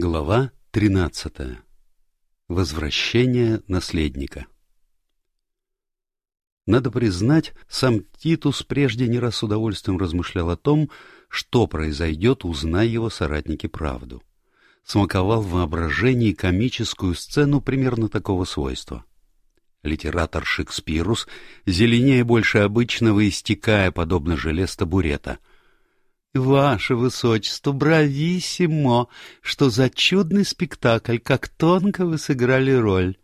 Глава 13. Возвращение наследника Надо признать, сам Титус прежде не раз с удовольствием размышлял о том, что произойдет, узная его соратники правду. Смаковал в воображении комическую сцену примерно такого свойства. Литератор Шекспирус, зеленее больше обычного, истекая, подобно желе с табурета — «Ваше высочество, брависсимо! Что за чудный спектакль! Как тонко вы сыграли роль!»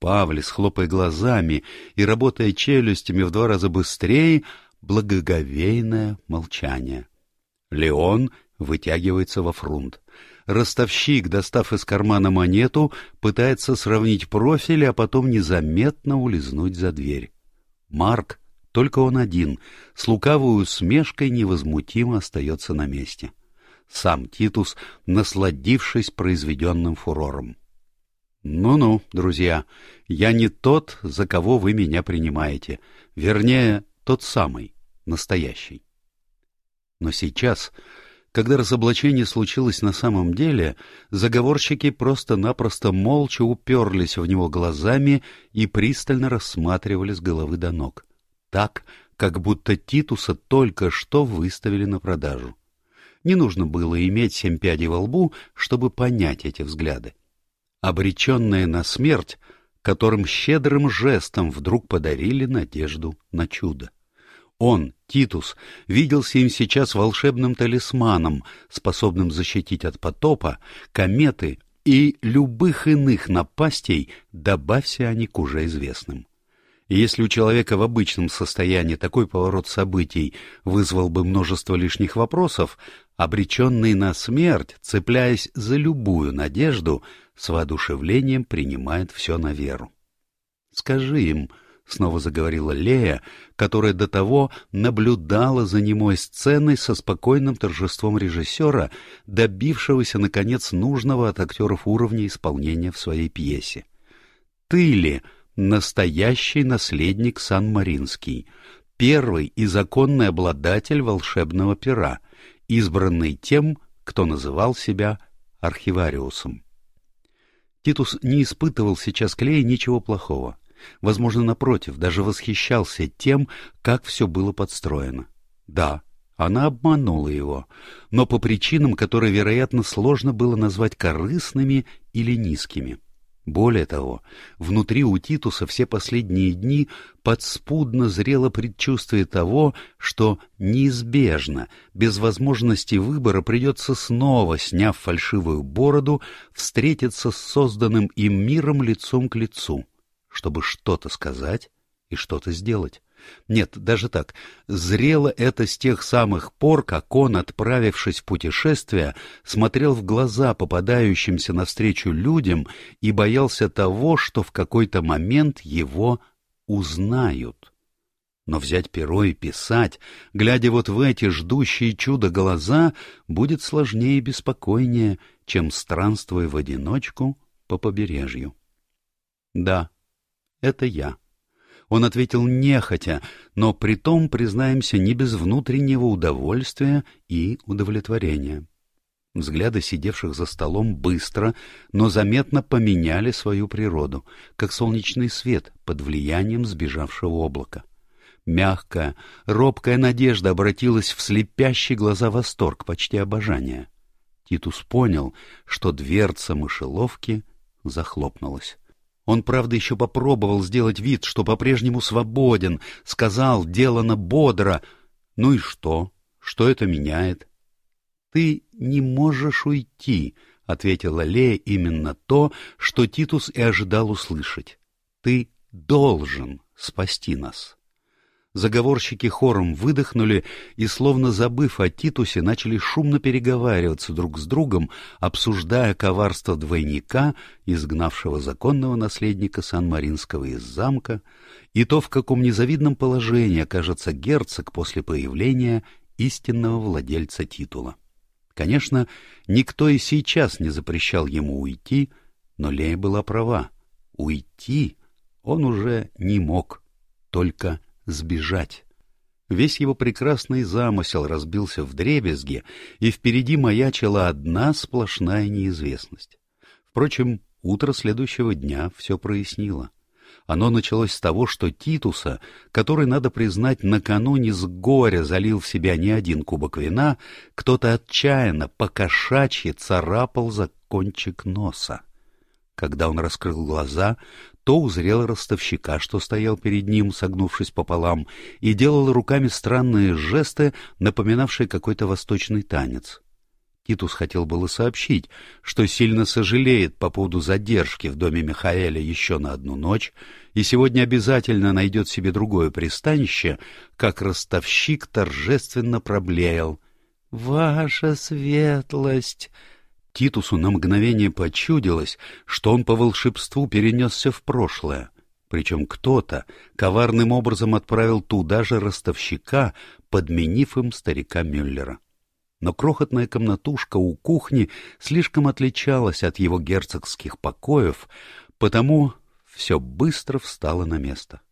Павлис, хлопая глазами и работая челюстями в два раза быстрее, благоговейное молчание. Леон вытягивается во фрунт. Ростовщик, достав из кармана монету, пытается сравнить профили, а потом незаметно улизнуть за дверь. Марк только он один, с лукавой усмешкой невозмутимо остается на месте. Сам Титус, насладившись произведенным фурором. «Ну-ну, друзья, я не тот, за кого вы меня принимаете. Вернее, тот самый, настоящий». Но сейчас, когда разоблачение случилось на самом деле, заговорщики просто-напросто молча уперлись в него глазами и пристально рассматривали с головы до ног так, как будто Титуса только что выставили на продажу. Не нужно было иметь семь пядей во лбу, чтобы понять эти взгляды. Обреченные на смерть, которым щедрым жестом вдруг подарили надежду на чудо. Он, Титус, виделся им сейчас волшебным талисманом, способным защитить от потопа, кометы и любых иных напастей, добавься они к уже известным. И если у человека в обычном состоянии такой поворот событий вызвал бы множество лишних вопросов, обреченный на смерть, цепляясь за любую надежду, с воодушевлением принимает все на веру. «Скажи им», — снова заговорила Лея, которая до того наблюдала за немой сценой со спокойным торжеством режиссера, добившегося, наконец, нужного от актеров уровня исполнения в своей пьесе. «Ты ли...» настоящий наследник Сан-Маринский, первый и законный обладатель волшебного пера, избранный тем, кто называл себя архивариусом. Титус не испытывал сейчас к Лее ничего плохого. Возможно, напротив, даже восхищался тем, как все было подстроено. Да, она обманула его, но по причинам, которые, вероятно, сложно было назвать корыстными или низкими. Более того, внутри у Титуса все последние дни подспудно зрело предчувствие того, что неизбежно, без возможности выбора, придется снова, сняв фальшивую бороду, встретиться с созданным им миром лицом к лицу, чтобы что-то сказать и что-то сделать. Нет, даже так. Зрело это с тех самых пор, как он, отправившись в путешествие, смотрел в глаза попадающимся навстречу людям и боялся того, что в какой-то момент его узнают. Но взять перо и писать, глядя вот в эти ждущие чудо глаза, будет сложнее и беспокойнее, чем странствуя в одиночку по побережью. Да, это я. Он ответил нехотя, но при том, признаемся, не без внутреннего удовольствия и удовлетворения. Взгляды сидевших за столом быстро, но заметно поменяли свою природу, как солнечный свет под влиянием сбежавшего облака. Мягкая, робкая надежда обратилась в слепящий глаза восторг, почти обожание. Титус понял, что дверца мышеловки захлопнулась. Он, правда, еще попробовал сделать вид, что по-прежнему свободен, сказал, делано бодро. Ну и что? Что это меняет? — Ты не можешь уйти, — ответила Лея именно то, что Титус и ожидал услышать. — Ты должен спасти нас. Заговорщики хором выдохнули и, словно забыв о Титусе, начали шумно переговариваться друг с другом, обсуждая коварство двойника, изгнавшего законного наследника Сан-Маринского из замка, и то, в каком незавидном положении окажется герцог после появления истинного владельца титула. Конечно, никто и сейчас не запрещал ему уйти, но Лея была права. Уйти он уже не мог, только сбежать. Весь его прекрасный замысел разбился в дребезги, и впереди маячила одна сплошная неизвестность. Впрочем, утро следующего дня все прояснило. Оно началось с того, что Титуса, который, надо признать, накануне с горя залил в себя не один кубок вина, кто-то отчаянно, покошачьи царапал за кончик носа. Когда он раскрыл глаза, то узрел ростовщика, что стоял перед ним, согнувшись пополам, и делал руками странные жесты, напоминавшие какой-то восточный танец. Титус хотел было сообщить, что сильно сожалеет по поводу задержки в доме Михаэля еще на одну ночь и сегодня обязательно найдет себе другое пристанище, как ростовщик торжественно проблеял. «Ваша светлость!» Титусу на мгновение почудилось, что он по волшебству перенесся в прошлое. Причем кто-то коварным образом отправил туда же ростовщика, подменив им старика Мюллера. Но крохотная комнатушка у кухни слишком отличалась от его герцогских покоев, потому все быстро встало на место.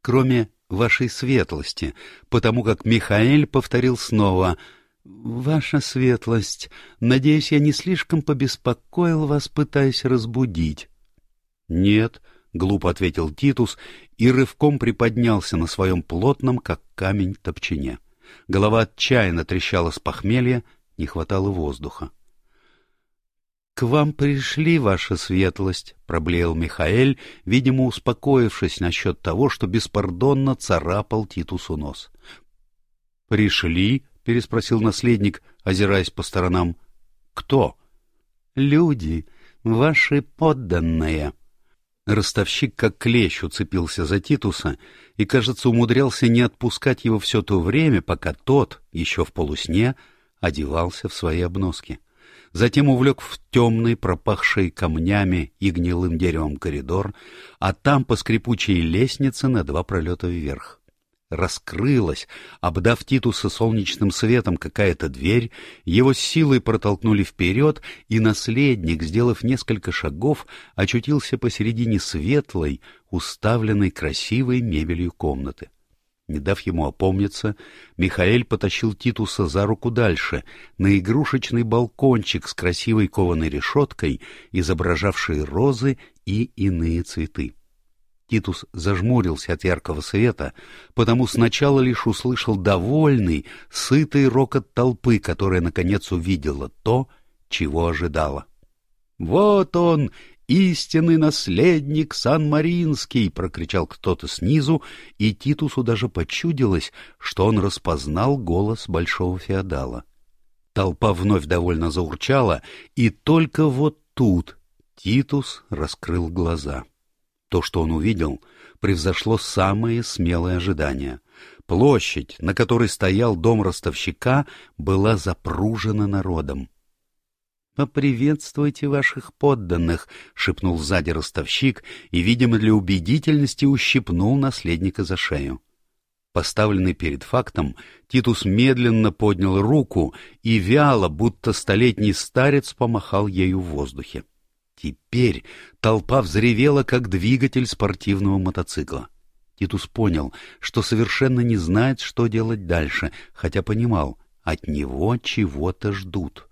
Кроме вашей светлости, потому как Михаэль повторил снова — «Ваша светлость, надеюсь, я не слишком побеспокоил вас, пытаясь разбудить». «Нет», — глупо ответил Титус и рывком приподнялся на своем плотном, как камень, топчине. Голова отчаянно трещала с похмелья, не хватало воздуха. — К вам пришли, ваша светлость, — проблеял Михаэль, видимо, успокоившись насчет того, что беспардонно царапал Титусу нос. — Пришли? — переспросил наследник, озираясь по сторонам. — Кто? — Люди, ваши подданные. Ростовщик как клещ уцепился за Титуса и, кажется, умудрялся не отпускать его все то время, пока тот, еще в полусне, одевался в свои обноски. Затем увлек в темный, пропахший камнями и гнилым деревом коридор, а там по скрипучей лестнице на два пролета вверх раскрылась, обдав Титуса солнечным светом какая-то дверь, его силой протолкнули вперед, и наследник, сделав несколько шагов, очутился посередине светлой, уставленной красивой мебелью комнаты. Не дав ему опомниться, Михаэль потащил Титуса за руку дальше, на игрушечный балкончик с красивой кованой решеткой, изображавшей розы и иные цветы. Титус зажмурился от яркого света, потому сначала лишь услышал довольный, сытый рокот толпы, которая, наконец, увидела то, чего ожидала. «Вот он, истинный наследник Сан-Маринский!» — прокричал кто-то снизу, и Титусу даже почудилось, что он распознал голос большого феодала. Толпа вновь довольно заурчала, и только вот тут Титус раскрыл глаза — то, что он увидел, превзошло самые смелые ожидания. Площадь, на которой стоял дом ростовщика, была запружена народом. «Поприветствуйте ваших подданных», — шепнул сзади ростовщик и, видимо, для убедительности ущипнул наследника за шею. Поставленный перед фактом, Титус медленно поднял руку и вяло, будто столетний старец, помахал ею в воздухе. Теперь толпа взревела, как двигатель спортивного мотоцикла. Титус понял, что совершенно не знает, что делать дальше, хотя понимал, от него чего-то ждут.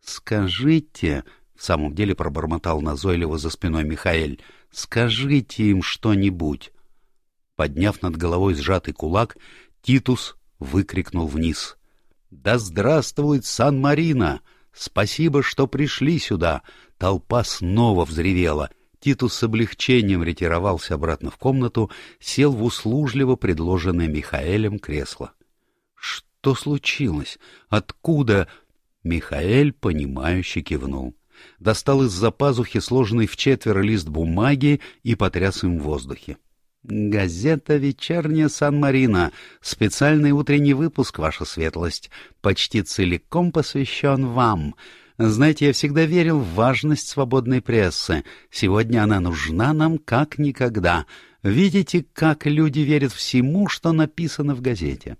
«Скажите...» — в самом деле пробормотал назойливо за спиной Михаэль. «Скажите им что-нибудь». Подняв над головой сжатый кулак, Титус выкрикнул вниз. «Да здравствует Сан-Марино! Спасибо, что пришли сюда! Толпа снова взревела. Титус с облегчением ретировался обратно в комнату, сел в услужливо предложенное Михаэлем кресло. «Что случилось? Откуда?» Михаэль, понимающе кивнул. Достал из-за пазухи сложенный в четверо лист бумаги и потряс им в воздухе. «Газета «Вечерняя Сан-Марино». Специальный утренний выпуск, ваша светлость. Почти целиком посвящен вам. Знаете, я всегда верил в важность свободной прессы. Сегодня она нужна нам как никогда. Видите, как люди верят всему, что написано в газете?»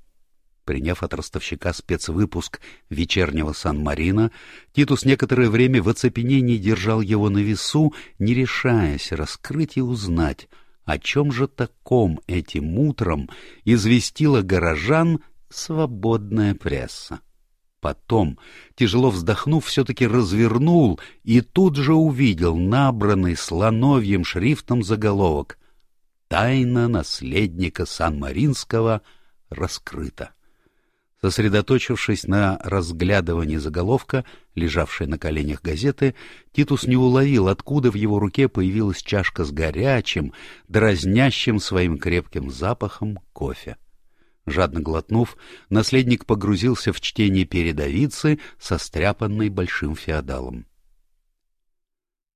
Приняв от ростовщика спецвыпуск вечернего Сан-Марино, Титус некоторое время в оцепенении держал его на весу, не решаясь раскрыть и узнать, О чем же таком этим утром известила горожан свободная пресса? Потом, тяжело вздохнув, все-таки развернул и тут же увидел набранный слоновьим шрифтом заголовок «Тайна наследника Сан-Маринского раскрыта». Сосредоточившись на разглядывании заголовка, лежавшей на коленях газеты, Титус не уловил, откуда в его руке появилась чашка с горячим, дразнящим своим крепким запахом кофе. Жадно глотнув, наследник погрузился в чтение передовицы, состряпанной большим феодалом.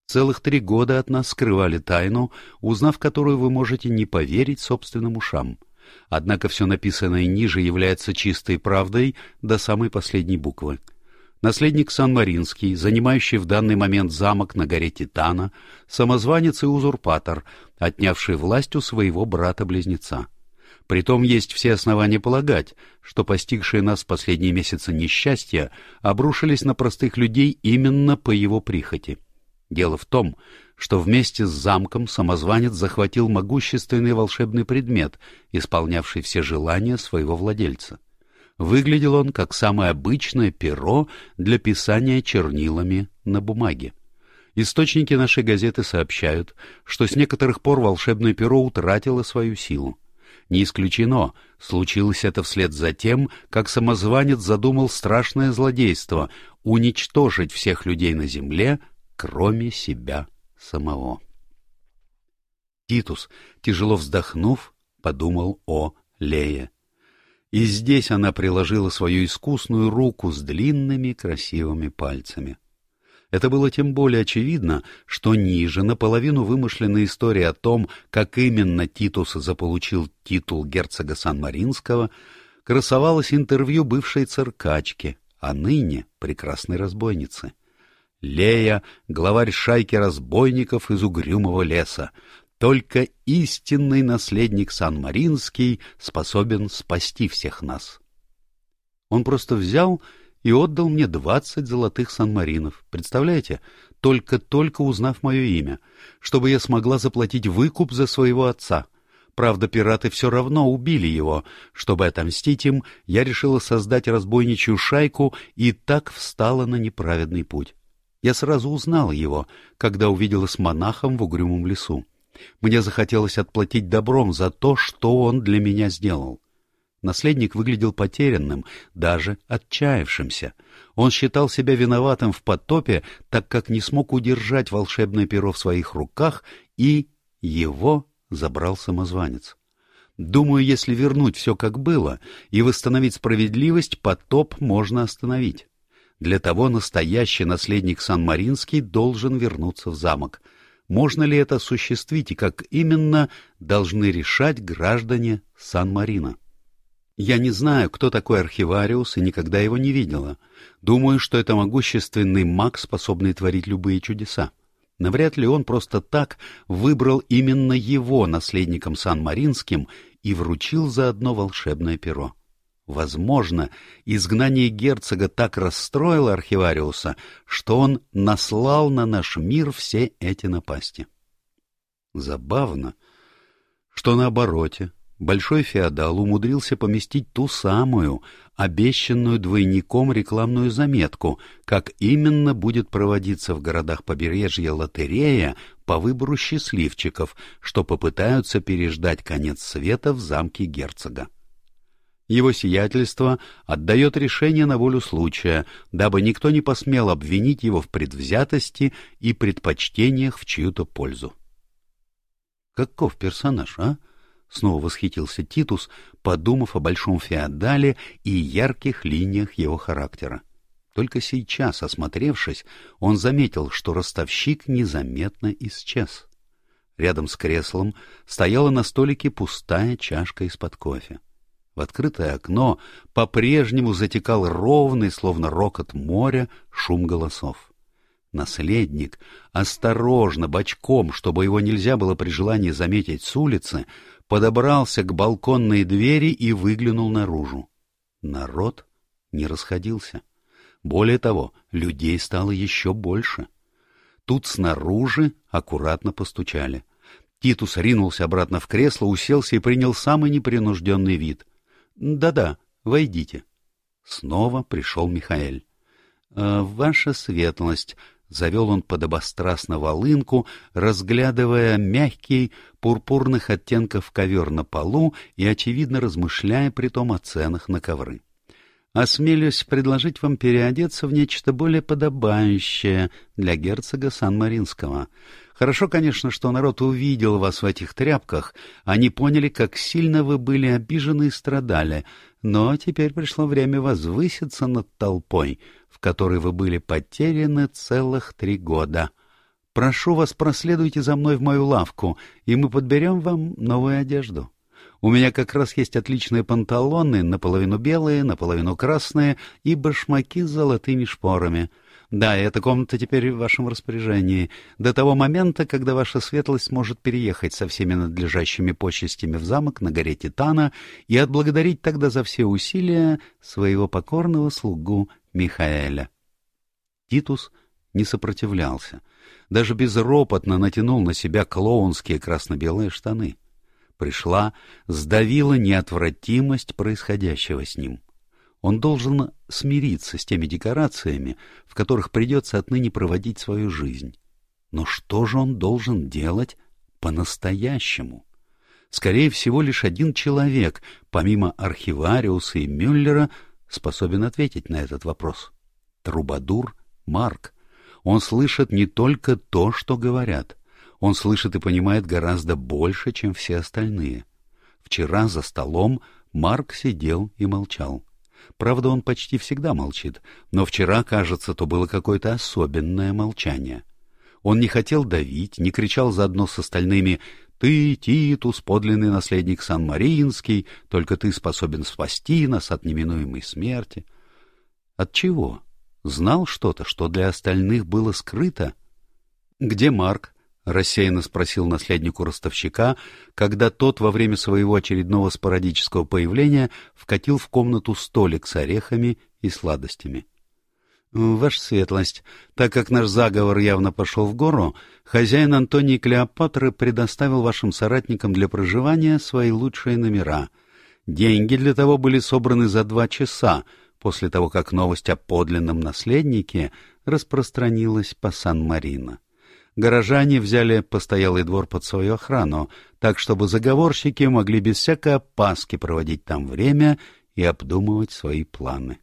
Целых три года от нас скрывали тайну, узнав которую вы можете не поверить собственным ушам. Однако все написанное ниже является чистой правдой до самой последней буквы. Наследник Сан-Маринский, занимающий в данный момент замок на горе Титана, самозванец и узурпатор, отнявший власть у своего брата-близнеца. Притом есть все основания полагать, что постигшие нас последние месяцы несчастья обрушились на простых людей именно по его прихоти. Дело в том, что вместе с замком самозванец захватил могущественный волшебный предмет, исполнявший все желания своего владельца. Выглядел он как самое обычное перо для писания чернилами на бумаге. Источники нашей газеты сообщают, что с некоторых пор волшебное перо утратило свою силу. Не исключено, случилось это вслед за тем, как самозванец задумал страшное злодейство — уничтожить всех людей на земле, кроме себя самого. Титус, тяжело вздохнув, подумал о Лее. И здесь она приложила свою искусную руку с длинными красивыми пальцами. Это было тем более очевидно, что ниже наполовину вымышленная история о том, как именно Титус заполучил титул герцога Сан-Маринского, красовалось интервью бывшей циркачки, а ныне прекрасной разбойницы. Лея — главарь шайки разбойников из угрюмого леса. Только истинный наследник Сан-Маринский способен спасти всех нас. Он просто взял и отдал мне двадцать золотых санмаринов. Представляете? Только-только узнав мое имя, чтобы я смогла заплатить выкуп за своего отца. Правда, пираты все равно убили его. Чтобы отомстить им, я решила создать разбойничью шайку и так встала на неправедный путь. Я сразу узнала его, когда увидела с монахом в угрюмом лесу. Мне захотелось отплатить добром за то, что он для меня сделал. Наследник выглядел потерянным, даже отчаявшимся. Он считал себя виноватым в потопе, так как не смог удержать волшебное перо в своих руках, и его забрал самозванец. Думаю, если вернуть все как было и восстановить справедливость, потоп можно остановить. Для того настоящий наследник Сан-Маринский должен вернуться в замок. Можно ли это осуществить и как именно должны решать граждане Сан-Марина? Я не знаю, кто такой архивариус, и никогда его не видела. Думаю, что это могущественный маг, способный творить любые чудеса. Навряд ли он просто так выбрал именно его наследником Сан-Маринским и вручил заодно волшебное перо. Возможно, изгнание герцога так расстроило архивариуса, что он наслал на наш мир все эти напасти. Забавно, что на обороте большой феодал умудрился поместить ту самую, обещанную двойником рекламную заметку, как именно будет проводиться в городах побережья лотерея по выбору счастливчиков, что попытаются переждать конец света в замке герцога. Его сиятельство отдает решение на волю случая, дабы никто не посмел обвинить его в предвзятости и предпочтениях в чью-то пользу. Каков персонаж, а? Снова восхитился Титус, подумав о большом феодале и ярких линиях его характера. Только сейчас, осмотревшись, он заметил, что ростовщик незаметно исчез. Рядом с креслом стояла на столике пустая чашка из-под кофе. В открытое окно по-прежнему затекал ровный, словно рокот моря, шум голосов. Наследник, осторожно, бочком, чтобы его нельзя было при желании заметить с улицы, подобрался к балконной двери и выглянул наружу. Народ не расходился. Более того, людей стало еще больше. Тут снаружи аккуратно постучали. Титус ринулся обратно в кресло, уселся и принял самый непринужденный вид. «Да-да, войдите». Снова пришел Михаэль. «Э, «Ваша светлость», — завел он подобострастно волынку, разглядывая мягкий, пурпурных оттенков ковер на полу и, очевидно, размышляя при том о ценах на ковры. «Осмелюсь предложить вам переодеться в нечто более подобающее для герцога Сан-Маринского. Хорошо, конечно, что народ увидел вас в этих тряпках, они поняли, как сильно вы были обижены и страдали, но теперь пришло время возвыситься над толпой, в которой вы были потеряны целых три года. Прошу вас, проследуйте за мной в мою лавку, и мы подберем вам новую одежду. У меня как раз есть отличные панталоны, наполовину белые, наполовину красные, и башмаки с золотыми шпорами — да, эта комната теперь в вашем распоряжении. До того момента, когда ваша светлость сможет переехать со всеми надлежащими почестями в замок на горе Титана и отблагодарить тогда за все усилия своего покорного слугу Михаэля. Титус не сопротивлялся, даже безропотно натянул на себя клоунские красно-белые штаны. Пришла, сдавила неотвратимость происходящего с ним. Он должен смириться с теми декорациями, в которых придется отныне проводить свою жизнь. Но что же он должен делать по-настоящему? Скорее всего, лишь один человек, помимо архивариуса и Мюллера, способен ответить на этот вопрос. Трубадур Марк. Он слышит не только то, что говорят. Он слышит и понимает гораздо больше, чем все остальные. Вчера за столом Марк сидел и молчал. Правда, он почти всегда молчит, но вчера, кажется, то было какое-то особенное молчание. Он не хотел давить, не кричал заодно с остальными «Ты, Титус, подлинный наследник Сан-Маринский, только ты способен спасти нас от неминуемой смерти». От чего? Знал что-то, что для остальных было скрыто? Где Марк? — рассеянно спросил наследнику ростовщика, когда тот во время своего очередного спорадического появления вкатил в комнату столик с орехами и сладостями. — Ваша светлость, так как наш заговор явно пошел в гору, хозяин Антоний Клеопатры предоставил вашим соратникам для проживания свои лучшие номера. Деньги для того были собраны за два часа, после того, как новость о подлинном наследнике распространилась по Сан-Марино горожане взяли постоялый двор под свою охрану, так чтобы заговорщики могли без всякой опаски проводить там время и обдумывать свои планы.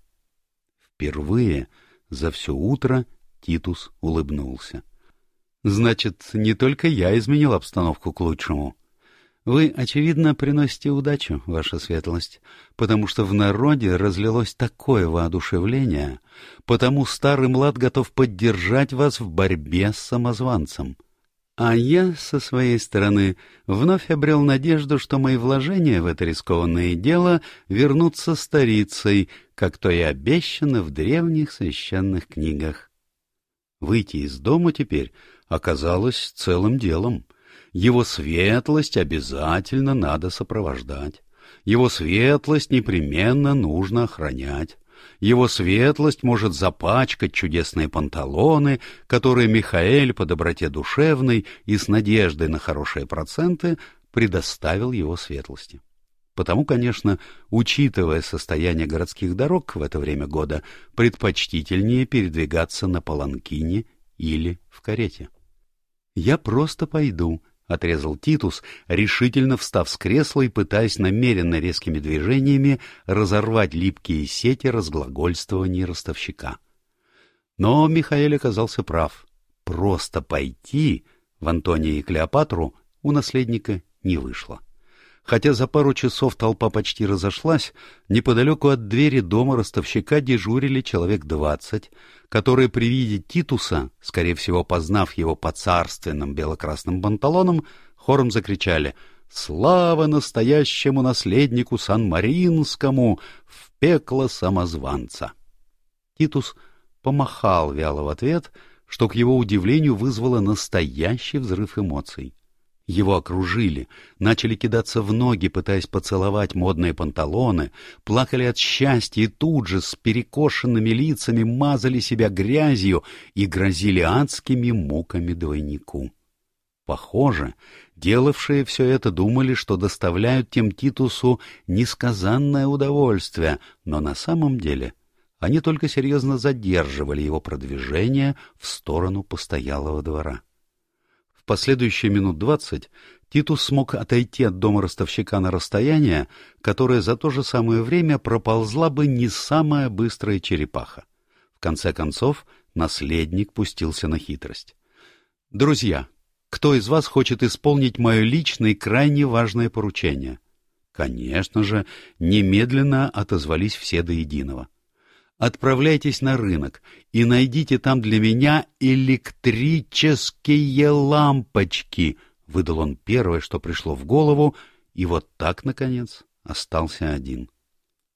Впервые за все утро Титус улыбнулся. «Значит, не только я изменил обстановку к лучшему. Вы, очевидно, приносите удачу, ваша светлость, потому что в народе разлилось такое воодушевление, потому старый млад готов поддержать вас в борьбе с самозванцем. А я, со своей стороны, вновь обрел надежду, что мои вложения в это рискованное дело вернутся старицей, как то и обещано в древних священных книгах. Выйти из дома теперь оказалось целым делом — его светлость обязательно надо сопровождать. Его светлость непременно нужно охранять. Его светлость может запачкать чудесные панталоны, которые Михаэль по доброте душевной и с надеждой на хорошие проценты предоставил его светлости. Потому, конечно, учитывая состояние городских дорог в это время года, предпочтительнее передвигаться на паланкине или в карете. «Я просто пойду», — отрезал Титус, решительно встав с кресла и пытаясь намеренно резкими движениями разорвать липкие сети разглагольствований ростовщика. Но Михаил оказался прав. Просто пойти в Антония и Клеопатру у наследника не вышло. Хотя за пару часов толпа почти разошлась, неподалеку от двери дома ростовщика дежурили человек двадцать, которые при виде Титуса, скорее всего познав его по царственным белокрасным панталонам, хором закричали «Слава настоящему наследнику Сан-Маринскому! В пекло самозванца!» Титус помахал вяло в ответ, что, к его удивлению, вызвало настоящий взрыв эмоций. Его окружили, начали кидаться в ноги, пытаясь поцеловать модные панталоны, плакали от счастья и тут же с перекошенными лицами мазали себя грязью и грозили адскими муками двойнику. Похоже, делавшие все это думали, что доставляют тем Титусу несказанное удовольствие, но на самом деле они только серьезно задерживали его продвижение в сторону постоялого двора. Последующие минут двадцать Титус смог отойти от дома ростовщика на расстояние, которое за то же самое время проползла бы не самая быстрая черепаха. В конце концов, наследник пустился на хитрость. «Друзья, кто из вас хочет исполнить мое личное и крайне важное поручение?» Конечно же, немедленно отозвались все до единого. «Отправляйтесь на рынок и найдите там для меня электрические лампочки», Выдал он первое, что пришло в голову, и вот так, наконец, остался один.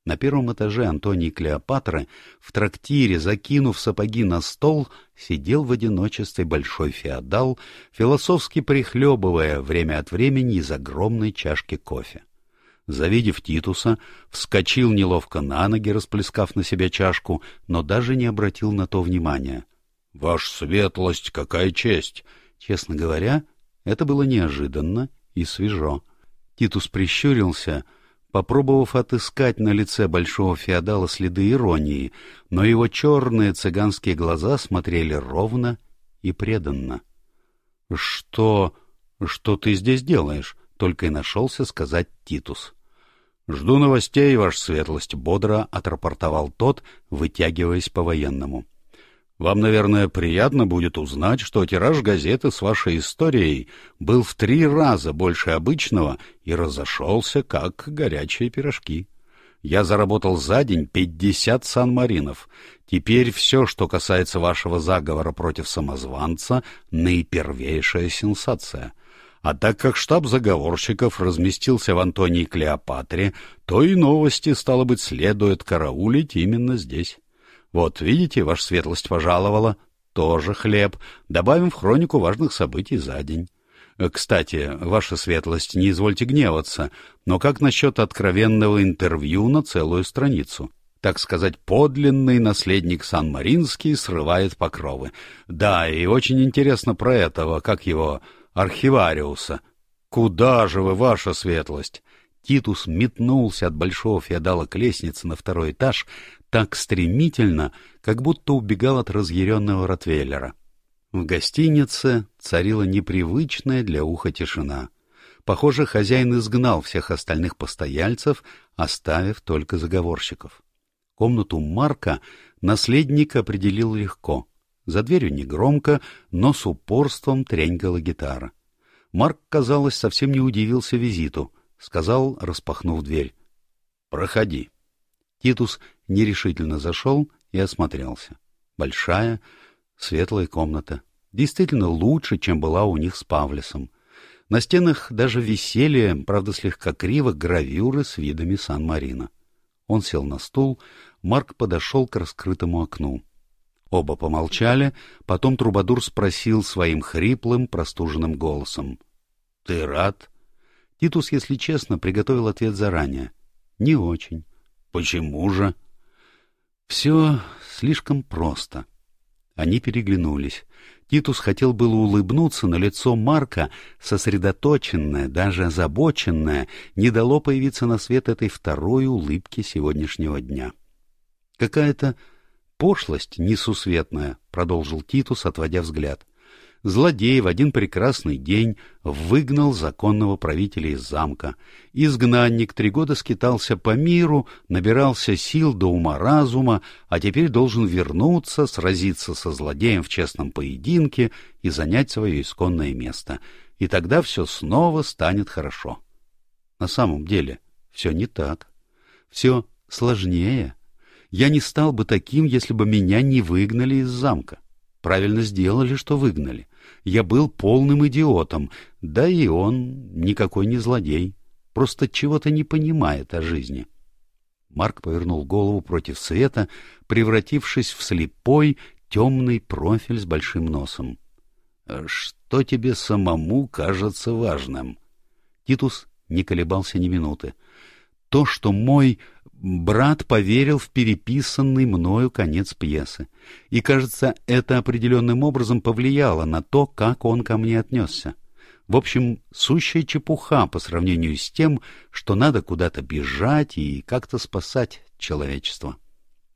На первом этаже Антоний Клеопатры в трактире, закинув сапоги на стол, сидел в одиночестве большой феодал, философски прихлебывая время от времени из огромной чашки кофе. Завидев Титуса, вскочил неловко на ноги, расплескав на себя чашку, но даже не обратил на то внимания. — Ваша светлость, какая честь! Честно говоря, это было неожиданно и свежо. Титус прищурился, попробовав отыскать на лице большого феодала следы иронии, но его черные цыганские глаза смотрели ровно и преданно. — Что... что ты здесь делаешь? — только и нашелся сказать Титус. — Жду новостей, ваша светлость, — бодро отрапортовал тот, вытягиваясь по-военному. — вам, наверное, приятно будет узнать, что тираж газеты с вашей историей был в три раза больше обычного и разошелся, как горячие пирожки. Я заработал за день пятьдесят санмаринов. Теперь все, что касается вашего заговора против самозванца, наипервейшая сенсация. А так как штаб заговорщиков разместился в Антонии Клеопатре, то и новости, стало быть, следует караулить именно здесь. Вот, видите, ваша светлость пожаловала. Тоже хлеб. Добавим в хронику важных событий за день. Э, кстати, ваша светлость, не извольте гневаться, но как насчет откровенного интервью на целую страницу? Так сказать, подлинный наследник Сан-Маринский срывает покровы. Да, и очень интересно про этого, как его, архивариуса. Куда же вы, ваша светлость? Титус метнулся от большого феодала к лестнице на второй этаж так стремительно, как будто убегал от разъяренного Ротвейлера. В гостинице царила непривычная для уха тишина. Похоже, хозяин изгнал всех остальных постояльцев, оставив только заговорщиков. Комнату Марка наследник определил легко. За дверью негромко, но с упорством тренькала гитара. Марк, казалось, совсем не удивился визиту — сказал, распахнув дверь. «Проходи». Титус нерешительно зашел и осмотрелся. Большая, светлая комната. Действительно лучше, чем была у них с Павлесом. На стенах даже висели, правда слегка криво, гравюры с видами Сан-Марино. Он сел на стул, Марк подошел к раскрытому окну. Оба помолчали, потом Трубадур спросил своим хриплым, простуженным голосом. — Ты рад? Титус, если честно, приготовил ответ заранее. Не очень. Почему же? Все слишком просто. Они переглянулись. Титус хотел было улыбнуться, но лицо Марка, сосредоточенное, даже озабоченное, не дало появиться на свет этой второй улыбки сегодняшнего дня. Какая-то пошлость несусветная, — продолжил Титус, отводя взгляд злодей в один прекрасный день выгнал законного правителя из замка. Изгнанник три года скитался по миру, набирался сил до ума-разума, а теперь должен вернуться, сразиться со злодеем в честном поединке и занять свое исконное место. И тогда все снова станет хорошо. На самом деле все не так. Все сложнее. Я не стал бы таким, если бы меня не выгнали из замка. Правильно сделали, что выгнали. Я был полным идиотом, да и он никакой не злодей, просто чего-то не понимает о жизни. Марк повернул голову против света, превратившись в слепой, темный профиль с большим носом. — Что тебе самому кажется важным? Титус не колебался ни минуты. — То, что мой брат поверил в переписанный мною конец пьесы, и, кажется, это определенным образом повлияло на то, как он ко мне отнесся. В общем, сущая чепуха по сравнению с тем, что надо куда-то бежать и как-то спасать человечество.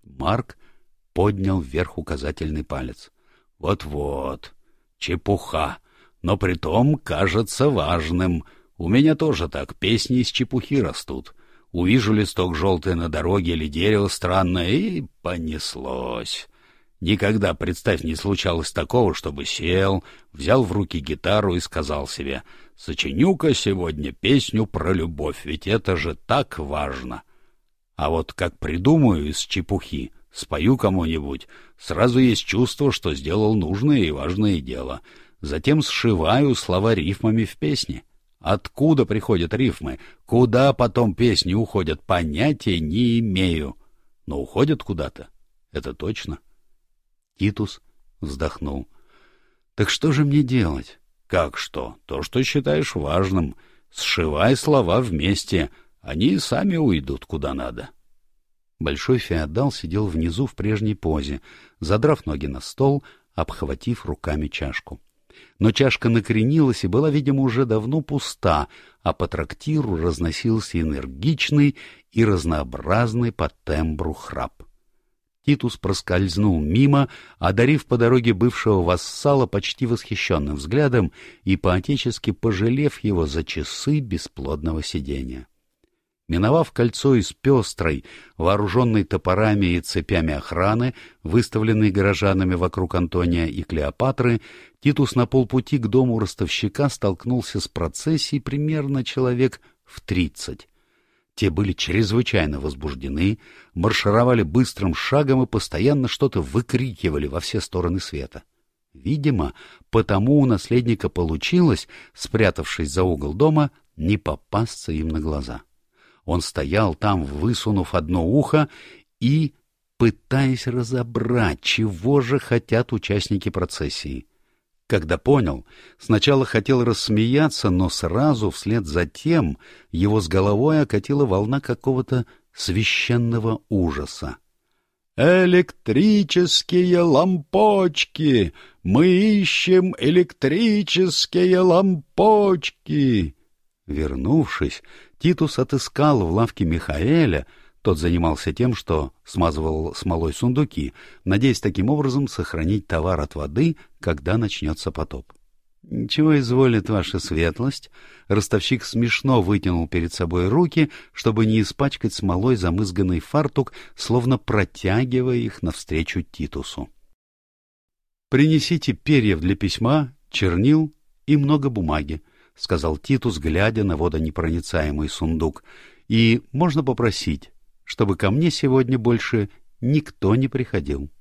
Марк поднял вверх указательный палец. «Вот-вот, чепуха, но при том кажется важным. У меня тоже так песни из чепухи растут. Увижу листок желтый на дороге или дерево странное, и понеслось. Никогда, представь, не случалось такого, чтобы сел, взял в руки гитару и сказал себе «Сочиню-ка сегодня песню про любовь, ведь это же так важно». А вот как придумаю из чепухи, спою кому-нибудь, сразу есть чувство, что сделал нужное и важное дело. Затем сшиваю слова рифмами в песне. Откуда приходят рифмы? Куда потом песни уходят? Понятия не имею. Но уходят куда-то. Это точно. Титус вздохнул. Так что же мне делать? Как что? То, что считаешь важным. Сшивай слова вместе. Они сами уйдут куда надо. Большой феодал сидел внизу в прежней позе, задрав ноги на стол, обхватив руками чашку но чашка накренилась и была, видимо, уже давно пуста, а по трактиру разносился энергичный и разнообразный по тембру храп. Титус проскользнул мимо, одарив по дороге бывшего вассала почти восхищенным взглядом и поотечески пожалев его за часы бесплодного сидения. Миновав кольцо из пестрой, вооруженной топорами и цепями охраны, выставленной горожанами вокруг Антония и Клеопатры, Титус на полпути к дому ростовщика столкнулся с процессией примерно человек в тридцать. Те были чрезвычайно возбуждены, маршировали быстрым шагом и постоянно что-то выкрикивали во все стороны света. Видимо, потому у наследника получилось, спрятавшись за угол дома, не попасться им на глаза. Он стоял там, высунув одно ухо и пытаясь разобрать, чего же хотят участники процессии. Когда понял, сначала хотел рассмеяться, но сразу вслед за тем его с головой окатила волна какого-то священного ужаса. «Электрические лампочки! Мы ищем электрические лампочки!» Вернувшись, Титус отыскал в лавке Михаэля, тот занимался тем, что смазывал смолой сундуки, надеясь таким образом сохранить товар от воды, когда начнется потоп. — Чего изволит ваша светлость? Ростовщик смешно вытянул перед собой руки, чтобы не испачкать смолой замызганный фартук, словно протягивая их навстречу Титусу. — Принесите перьев для письма, чернил и много бумаги, — сказал Титус, глядя на водонепроницаемый сундук. — И можно попросить, чтобы ко мне сегодня больше никто не приходил. —